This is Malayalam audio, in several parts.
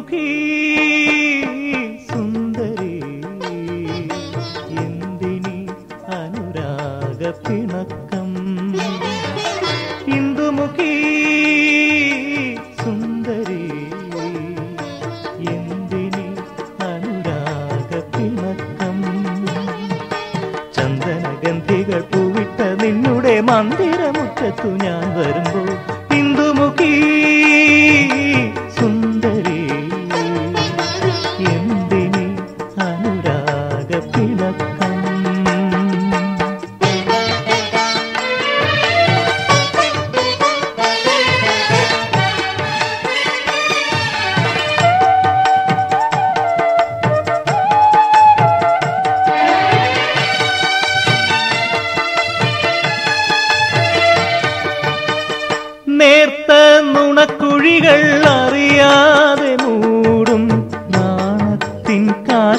സുഖി സുന്ദരി. എന്തിനി അനുരാഗ പിണക്കം? ഇന്ദുമുഖി സുന്ദരി. എന്തിനി അനുരാഗ പിണക്കം? ചന്ദനഗന്ധികൾ പൂവിട്ട നിന്നുടെ മന്ദിരമുറ്റത്തു ഞാൻ വരുമ്പോൾ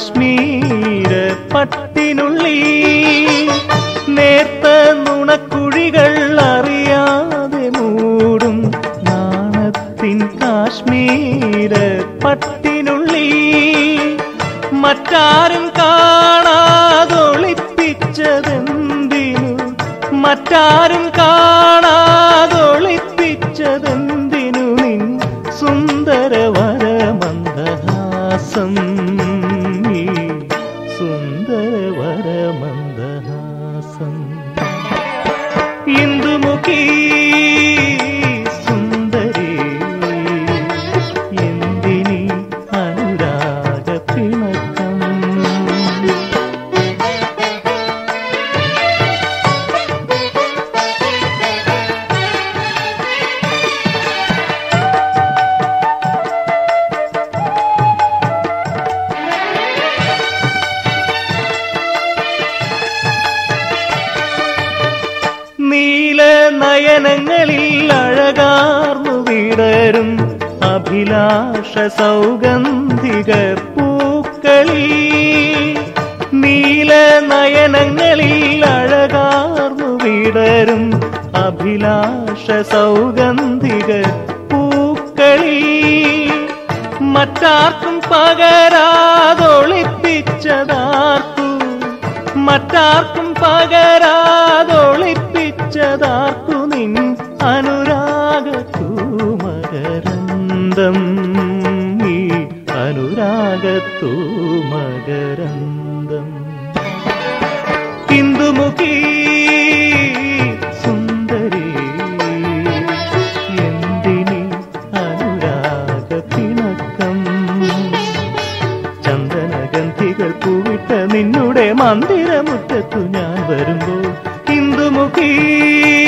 കാശ്മീര പട്ടിനുള്ളി. നേർത്ത നുണക്കുഴികൾ അറിയാതെ മൂടും നാണത്തിൻ കാശ്മീര പട്ടിനുള്ളി. മറ്റാരും കാണാതൊളിപ്പിച്ചതെന്തിനു? മറ്റാരും കാണാതൊളിപ്പിച്ചതെന്തിനു? നിൻ സുന്ദരവരമന്ദഹാസം. ഇന്ദുമുഖി നയനങ്ങളിൽ അഴകാർന്നു വിടരും അഭിലാഷ സൗഗന്ധിക പൂക്കളി നീല നയനങ്ങളിൽ അഴകാർന്നു വിടരും അഭിലാഷ സൗഗന്ധിക പൂക്കളി മറ്റാർക്കും പകരാതൊളിപ്പിച്ചതാർക്കു? മറ്റാർക്കും പകരാതൊളിപ്പിച്ചതാർക്കു? അനുരാഗ തൂമകരന്തം. നീ അനുരാഗ തൂമകരന്തം. ഹിന്ദുമുഖി എന്തിനി അനുരാഗ തിണക്കം നിന്നുടെ മന്ദിരമുറ്റത്തു ഞാൻ വരുമ്പോൾ ഹിന്ദുമുഖീ